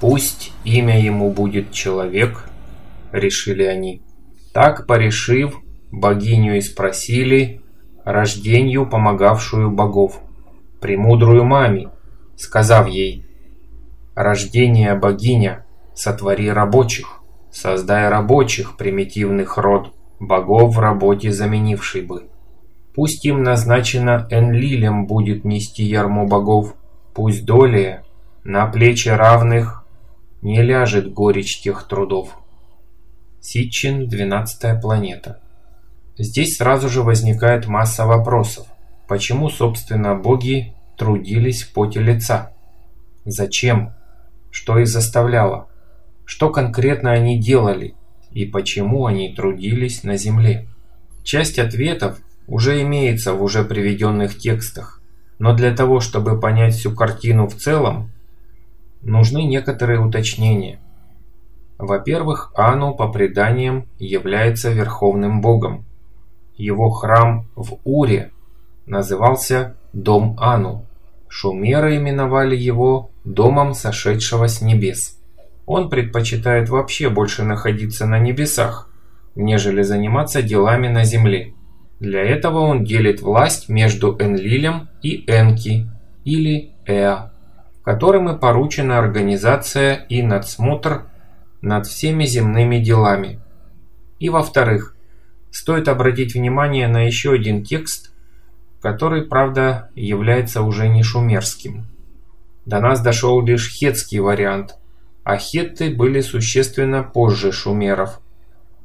Пусть имя ему будет человек, решили они. Так порешив, богиню и спросили, рождению помогавшую богов, премудрую маме, сказав ей, «Рождение богиня, сотвори рабочих, создай рабочих примитивных род, богов в работе заменивший бы. Пусть им назначено Энлилем будет нести ярмо богов, пусть долее на плечи равных не ляжет горечь тех трудов». Ситчин, двенадцатая планета. Здесь сразу же возникает масса вопросов. Почему, собственно, боги трудились в поте лица? Зачем? Что их заставляло? Что конкретно они делали? И почему они трудились на земле? Часть ответов уже имеется в уже приведенных текстах, но для того, чтобы понять всю картину в целом, нужны некоторые уточнения. Во-первых, Ану по преданиям является верховным богом, его храм в Уре назывался Дом Ану. Шумеры именовали его Домом сошедшего с небес. Он предпочитает вообще больше находиться на небесах, нежели заниматься делами на земле. Для этого он делит власть между Энлилем и Энки, или Эа, которым и поручена организация и надсмотр над всеми земными делами. И во-вторых, Стоит обратить внимание на еще один текст, который, правда, является уже не шумерским. До нас дошел лишь хетский вариант, а хетты были существенно позже шумеров.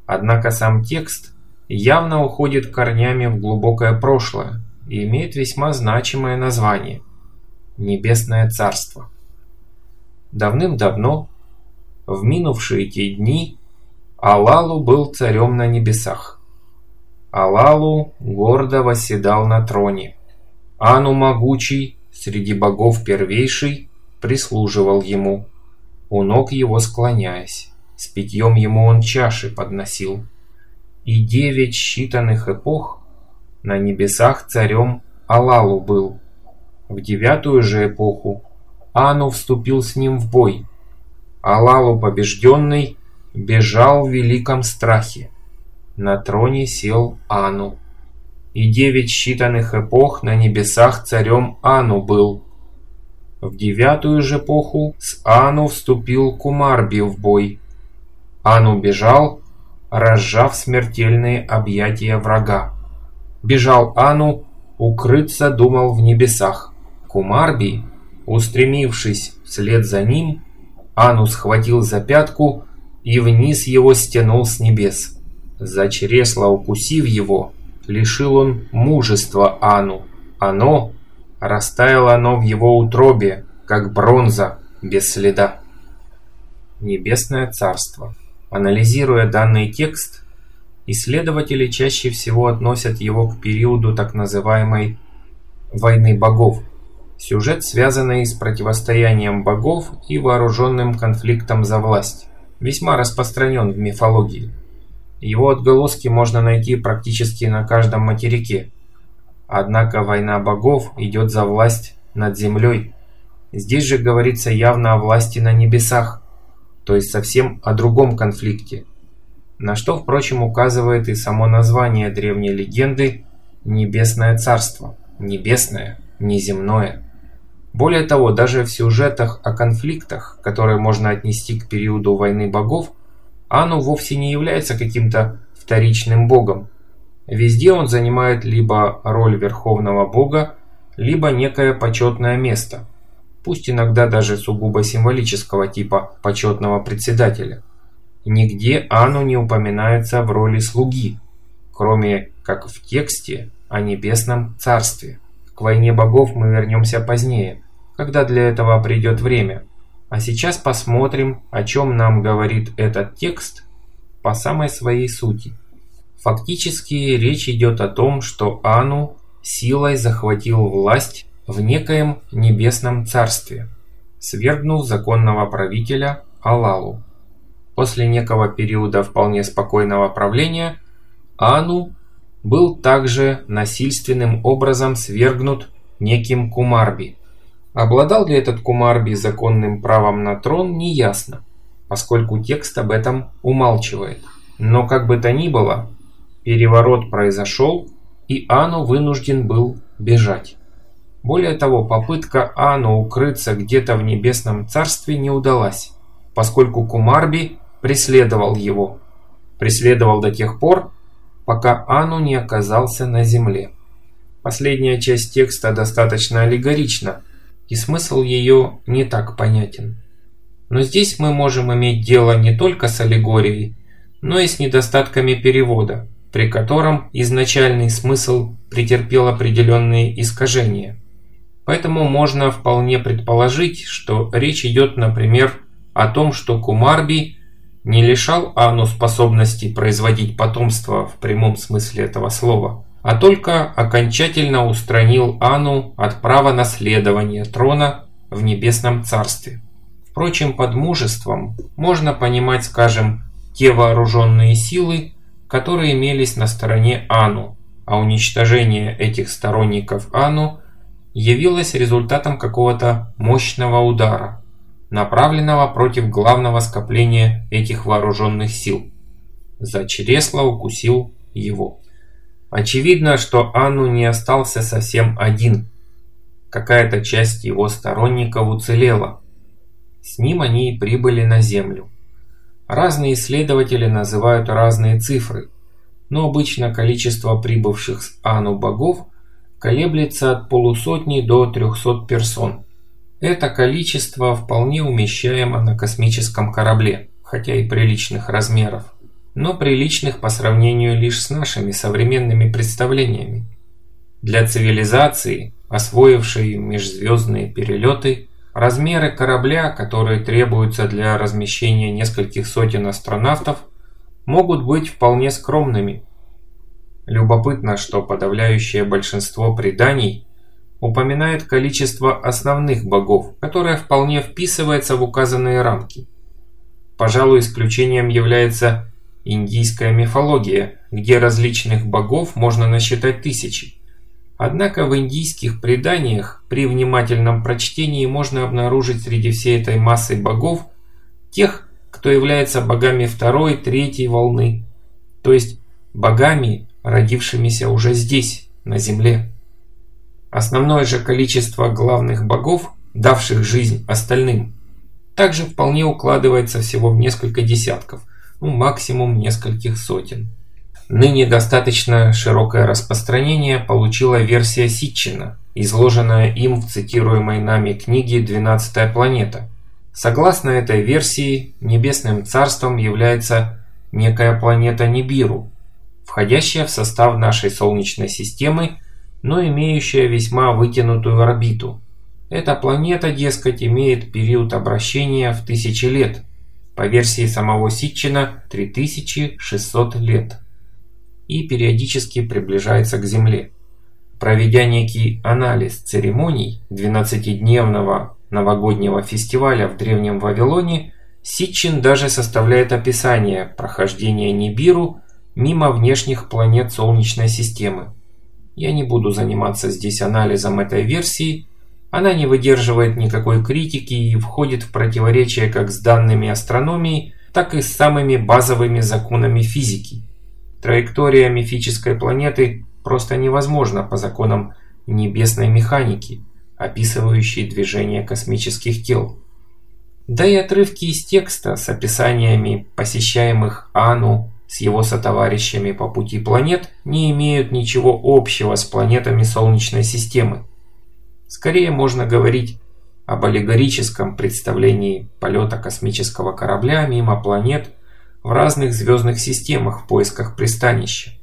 Однако сам текст явно уходит корнями в глубокое прошлое и имеет весьма значимое название – Небесное Царство. Давным-давно, в минувшие те дни, Алалу был царем на небесах. Алалу гордо восседал на троне. Ану могучий, среди богов первейший, прислуживал ему, у ног его склоняясь. С питьем ему он чаши подносил. И девять считанных эпох на небесах царем Алалу был. В девятую же эпоху Ану вступил с ним в бой. Алалу побежденный бежал в великом страхе. На троне сел Ану. И девять считанных эпох на небесах царем Ану был. В девятую же эпоху с Ану вступил Кумарби в бой. Ану бежал, разжав смертельные объятия врага. Бежал Ану, укрыться думал в небесах. Кумарби, устремившись вслед за ним, Ану схватил за пятку и вниз его стянул с небес. За чресло укусив его, лишил он мужества Ану. Оно, растаяло оно в его утробе, как бронза без следа. Небесное царство. Анализируя данный текст, исследователи чаще всего относят его к периоду так называемой «войны богов», сюжет, связанный с противостоянием богов и вооруженным конфликтом за власть, весьма распространен в мифологии. Его отголоски можно найти практически на каждом материке. Однако война богов идет за власть над землей. Здесь же говорится явно о власти на небесах, то есть совсем о другом конфликте. На что, впрочем, указывает и само название древней легенды «Небесное царство». Небесное, неземное. Более того, даже в сюжетах о конфликтах, которые можно отнести к периоду войны богов, Ану вовсе не является каким-то вторичным богом. Везде он занимает либо роль верховного бога, либо некое почетное место, пусть иногда даже сугубо символического типа почетного председателя. Нигде Ану не упоминается в роли слуги, кроме как в тексте о небесном царстве. К войне богов мы вернемся позднее, когда для этого придет время – а сейчас посмотрим, о чем нам говорит этот текст по самой своей сути. Фактически речь идет о том, что Ану силой захватил власть в некоем небесном царстве, свергнув законного правителя Алалу. После некого периода вполне спокойного правления Ану был также насильственным образом свергнут неким Кумарби – Обладал ли этот Кумарби законным правом на трон, неясно, поскольку текст об этом умалчивает. Но как бы то ни было, переворот произошел, и Ану вынужден был бежать. Более того, попытка Ану укрыться где-то в небесном царстве не удалась, поскольку Кумарби преследовал его. Преследовал до тех пор, пока Ану не оказался на земле. Последняя часть текста достаточно аллегорична, и смысл ее не так понятен. Но здесь мы можем иметь дело не только с аллегорией, но и с недостатками перевода, при котором изначальный смысл претерпел определенные искажения. Поэтому можно вполне предположить, что речь идет, например, о том, что Кумарби не лишал Ану способности производить потомство в прямом смысле этого слова, а только окончательно устранил Ану от права наследования трона в небесном царстве. Впрочем, под мужеством можно понимать, скажем, те вооруженные силы, которые имелись на стороне Ану, а уничтожение этих сторонников Ану явилось результатом какого-то мощного удара, направленного против главного скопления этих вооруженных сил. За чресло укусил его. Очевидно, что Анну не остался совсем один. Какая-то часть его сторонников уцелела. С ним они и прибыли на Землю. Разные исследователи называют разные цифры, но обычно количество прибывших с Ану богов колеблется от полусотни до 300 персон. Это количество вполне умещаемо на космическом корабле, хотя и приличных размеров но приличных по сравнению лишь с нашими современными представлениями. Для цивилизации, освоившей межзвездные перелеты, размеры корабля, которые требуются для размещения нескольких сотен астронавтов, могут быть вполне скромными. Любопытно, что подавляющее большинство преданий упоминает количество основных богов, которое вполне вписывается в указанные рамки. Пожалуй, исключением является Индийская мифология, где различных богов можно насчитать тысячи. Однако в индийских преданиях при внимательном прочтении можно обнаружить среди всей этой массы богов тех, кто является богами второй, третьей волны, то есть богами, родившимися уже здесь, на земле. Основное же количество главных богов, давших жизнь остальным, также вполне укладывается всего в несколько десятков, ну, максимум нескольких сотен. Ныне достаточно широкое распространение получила версия Ситчина, изложенная им в цитируемой нами книге «Двенадцатая планета». Согласно этой версии, небесным царством является некая планета Нибиру, входящая в состав нашей Солнечной системы, но имеющая весьма вытянутую орбиту. Эта планета, дескать, имеет период обращения в тысячи лет – по версии самого Ситчина 3600 лет, и периодически приближается к Земле. Проведя некий анализ церемоний 12-дневного новогоднего фестиваля в Древнем Вавилоне, Ситчин даже составляет описание прохождения Нибиру мимо внешних планет Солнечной системы. Я не буду заниматься здесь анализом этой версии, она не выдерживает никакой критики и входит в противоречие как с данными астрономии, так и с самыми базовыми законами физики. Траектория мифической планеты просто невозможна по законам небесной механики, описывающей движение космических тел. Да и отрывки из текста с описаниями посещаемых Ану с его сотоварищами по пути планет не имеют ничего общего с планетами Солнечной системы. Скорее можно говорить об аллегорическом представлении полета космического корабля мимо планет в разных звездных системах в поисках пристанища.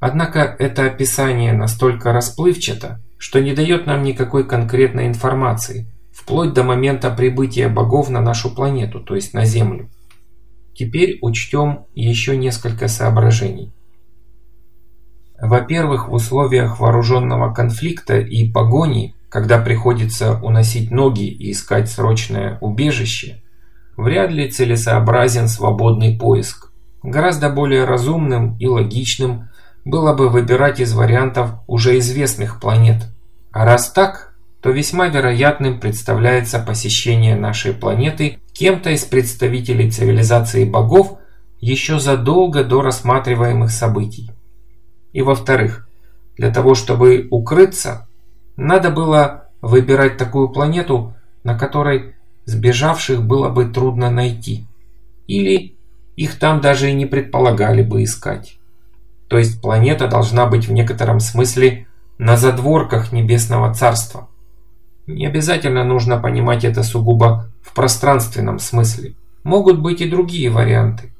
Однако это описание настолько расплывчато, что не дает нам никакой конкретной информации, вплоть до момента прибытия богов на нашу планету, то есть на Землю. Теперь учтем еще несколько соображений. Во-первых, в условиях вооруженного конфликта и погони когда приходится уносить ноги и искать срочное убежище, вряд ли целесообразен свободный поиск. Гораздо более разумным и логичным было бы выбирать из вариантов уже известных планет. А раз так, то весьма вероятным представляется посещение нашей планеты кем-то из представителей цивилизации богов еще задолго до рассматриваемых событий. И во-вторых, для того чтобы укрыться, надо было выбирать такую планету, на которой сбежавших было бы трудно найти. Или их там даже и не предполагали бы искать. То есть планета должна быть в некотором смысле на задворках Небесного Царства. Не обязательно нужно понимать это сугубо в пространственном смысле. Могут быть и другие варианты.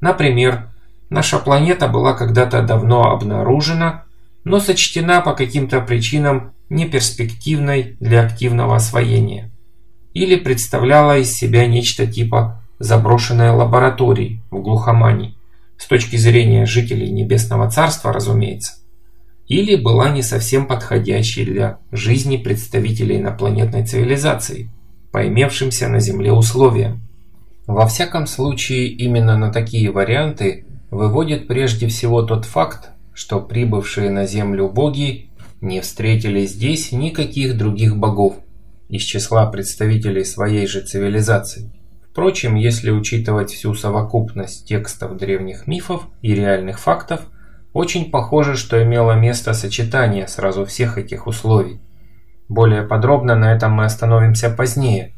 Например, наша планета была когда-то давно обнаружена, но сочтена по каким-то причинам неперспективной для активного освоения. Или представляла из себя нечто типа заброшенной лаборатории в глухомане, с точки зрения жителей Небесного Царства, разумеется или была не совсем подходящей для жизни представителей инопланетной цивилизации, по имевшимся на Земле условиям. Во всяком случае, именно на такие варианты выводит прежде всего тот факт, что прибывшие на Землю боги не встретили здесь никаких других богов из числа представителей своей же цивилизации. Впрочем, если учитывать всю совокупность текстов древних мифов и реальных фактов – очень похоже, что имело место сочетание сразу всех этих условий. Более подробно на этом мы остановимся позднее.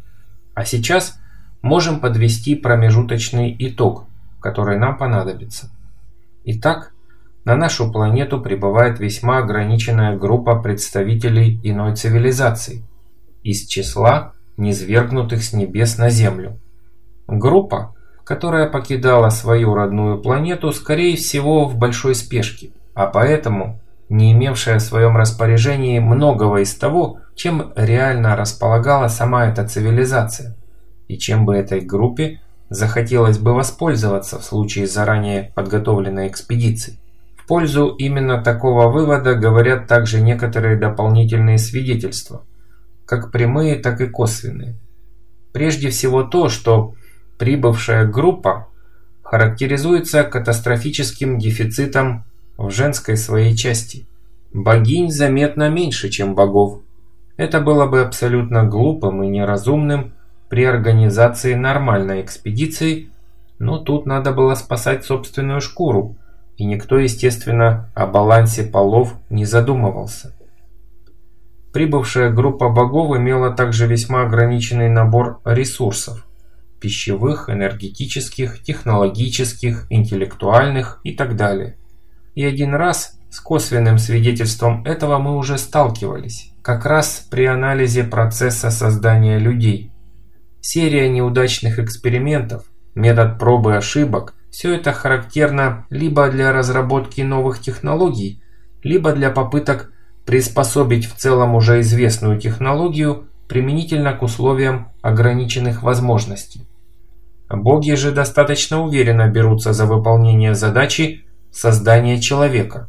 А сейчас можем подвести промежуточный итог, который нам понадобится. Итак, на нашу планету прибывает весьма ограниченная группа представителей иной цивилизации из числа низвергнутых с небес на Землю. Группа, которая покидала свою родную планету, скорее всего, в большой спешке, а поэтому не имевшая в своем распоряжении многого из того, чем реально располагала сама эта цивилизация, и чем бы этой группе захотелось бы воспользоваться в случае заранее подготовленной экспедиции. В пользу именно такого вывода говорят также некоторые дополнительные свидетельства, как прямые, так и косвенные. Прежде всего то, что Прибывшая группа характеризуется катастрофическим дефицитом в женской своей части. Богинь заметно меньше, чем богов. Это было бы абсолютно глупым и неразумным при организации нормальной экспедиции, но тут надо было спасать собственную шкуру, и никто, естественно, о балансе полов не задумывался. Прибывшая группа богов имела также весьма ограниченный набор ресурсов пищевых, энергетических, технологических, интеллектуальных и так далее. И один раз с косвенным свидетельством этого мы уже сталкивались, как раз при анализе процесса создания людей. Серия неудачных экспериментов, метод пробы ошибок – все это характерно либо для разработки новых технологий, либо для попыток приспособить в целом уже известную технологию применительно к условиям ограниченных возможностей. Боги же достаточно уверенно берутся за выполнение задачи создания человека,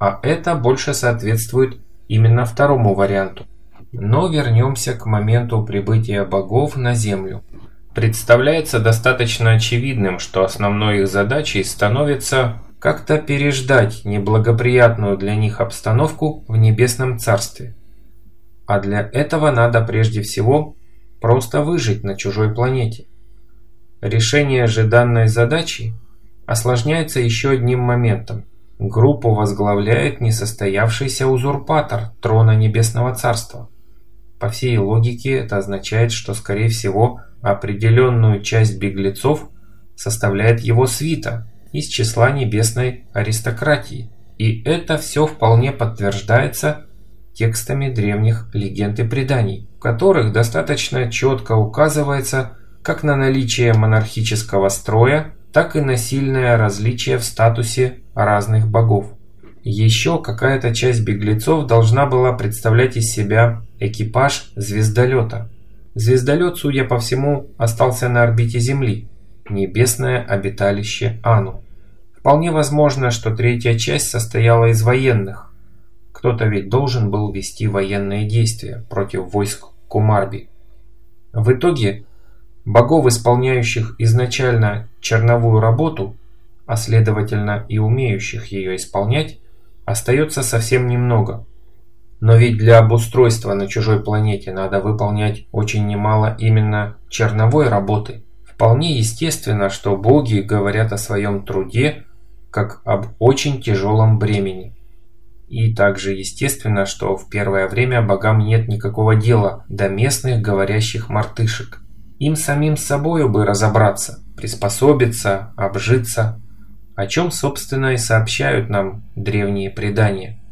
а это больше соответствует именно второму варианту. Но вернемся к моменту прибытия богов на Землю. Представляется достаточно очевидным, что основной их задачей становится как-то переждать неблагоприятную для них обстановку в Небесном Царстве. А для этого надо прежде всего просто выжить на чужой планете. Решение же данной задачи осложняется еще одним моментом. Группу возглавляет несостоявшийся узурпатор трона Небесного Царства. По всей логике это означает, что скорее всего определенную часть беглецов составляет его свита из числа небесной аристократии. И это все вполне подтверждается текстами древних легенд и преданий, в которых достаточно четко указывается, как на наличие монархического строя, так и на сильное различие в статусе разных богов. Еще какая-то часть беглецов должна была представлять из себя экипаж звездолета. Звездолет, судя по всему, остался на орбите Земли, небесное обиталище Ану. Вполне возможно, что третья часть состояла из военных. Кто-то ведь должен был вести военные действия против войск Кумарби. В итоге Богов, исполняющих изначально черновую работу, а следовательно и умеющих ее исполнять, остается совсем немного. Но ведь для обустройства на чужой планете надо выполнять очень немало именно черновой работы. Вполне естественно, что боги говорят о своем труде как об очень тяжелом бремени. И также естественно, что в первое время богам нет никакого дела до местных говорящих мартышек. Им самим с собою бы разобраться, приспособиться, обжиться, о чем, собственно, и сообщают нам древние предания.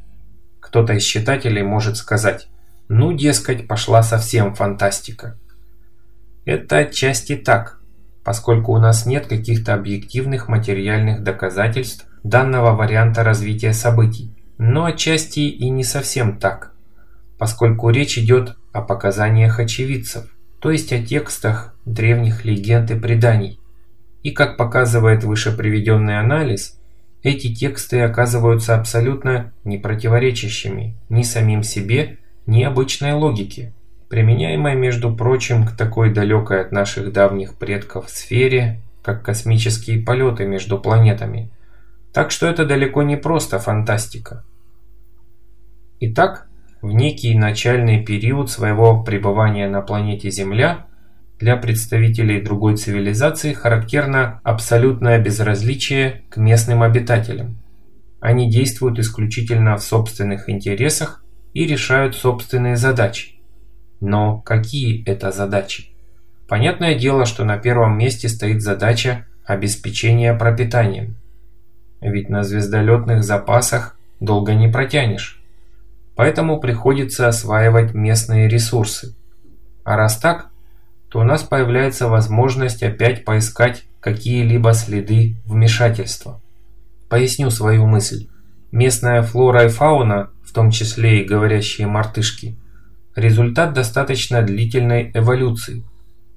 Кто-то из читателей может сказать, ну, дескать, пошла совсем фантастика. Это отчасти так, поскольку у нас нет каких-то объективных материальных доказательств данного варианта развития событий. Но отчасти и не совсем так, поскольку речь идет о показаниях очевидцев, то есть о текстах древних легенд и преданий. И как показывает выше приведенный анализ, эти тексты оказываются абсолютно не противоречащими ни самим себе, ни обычной логике, применяемой, между прочим, к такой далекой от наших давних предков сфере, как космические полеты между планетами. Так что это далеко не просто фантастика. Итак, в некий начальный период своего пребывания на планете Земля для представителей другой цивилизации характерно абсолютное безразличие к местным обитателям. Они действуют исключительно в собственных интересах и решают собственные задачи. Но какие это задачи? Понятное дело, что на первом месте стоит задача обеспечения пропитанием. Ведь на звездолетных запасах долго не протянешь. Поэтому приходится осваивать местные ресурсы. А раз так, то у нас появляется возможность опять поискать какие-либо следы вмешательства. Поясню свою мысль. Местная флора и фауна, в том числе и говорящие мартышки, результат достаточно длительной эволюции.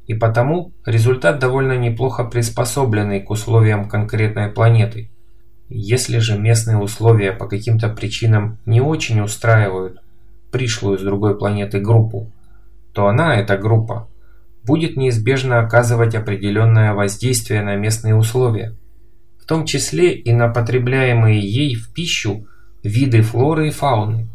И потому результат довольно неплохо приспособленный к условиям конкретной планеты. Если же местные условия по каким-то причинам не очень устраивают пришлую с другой планеты группу, то она, эта группа, будет неизбежно оказывать определенное воздействие на местные условия, в том числе и на потребляемые ей в пищу виды флоры и фауны.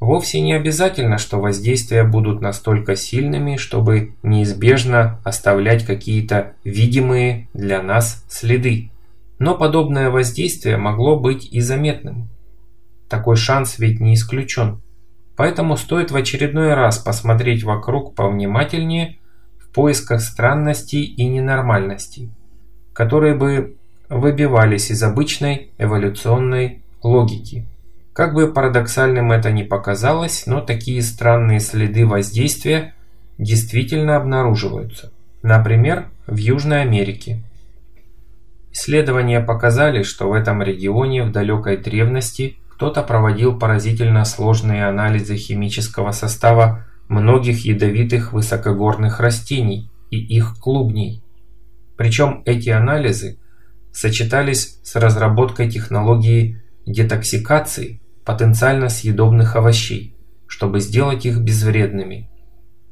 Вовсе не обязательно, что воздействия будут настолько сильными, чтобы неизбежно оставлять какие-то видимые для нас следы. Но подобное воздействие могло быть и заметным. Такой шанс ведь не исключен. Поэтому стоит в очередной раз посмотреть вокруг повнимательнее поисках странностей и ненормальностей, которые бы выбивались из обычной эволюционной логики. Как бы парадоксальным это ни показалось, но такие странные следы воздействия действительно обнаруживаются. Например, в Южной Америке. Исследования показали, что в этом регионе в далекой древности кто-то проводил поразительно сложные анализы химического состава многих ядовитых высокогорных растений и их клубней. Причем эти анализы сочетались с разработкой технологии детоксикации потенциально съедобных овощей, чтобы сделать их безвредными.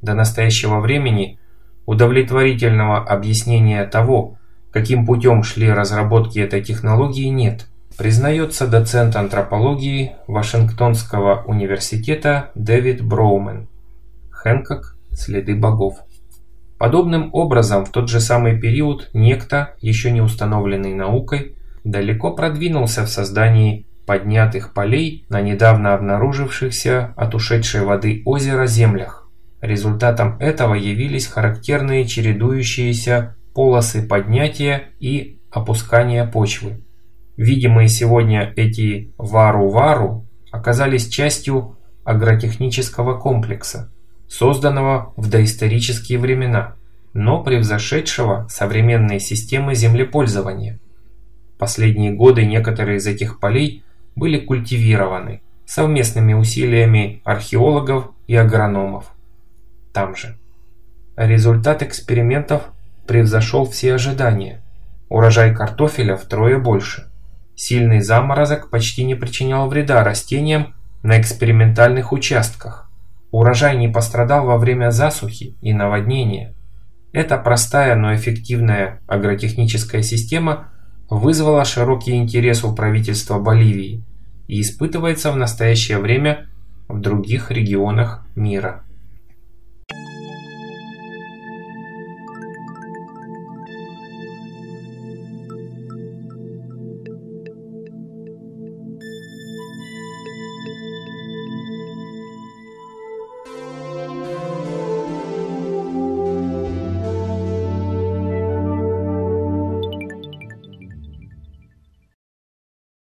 До настоящего времени удовлетворительного объяснения того, каким путем шли разработки этой технологии, нет. Признается доцент антропологии Вашингтонского университета Дэвид Броумен. Хэнкок «Следы богов». Подобным образом в тот же самый период некто, еще не установленный наукой, далеко продвинулся в создании поднятых полей на недавно обнаружившихся от ушедшей воды озера землях. Результатом этого явились характерные чередующиеся полосы поднятия и опускания почвы. Видимые сегодня эти вару-вару оказались частью агротехнического комплекса, созданного в доисторические времена, но превзошедшего современные системы землепользования. Последние годы некоторые из этих полей были культивированы совместными усилиями археологов и агрономов. Там же. Результат экспериментов превзошел все ожидания. Урожай картофеля втрое больше. Сильный заморозок почти не причинял вреда растениям на экспериментальных участках. Урожай не пострадал во время засухи и наводнения. Эта простая, но эффективная агротехническая система вызвала широкий интерес у правительства Боливии и испытывается в настоящее время в других регионах мира.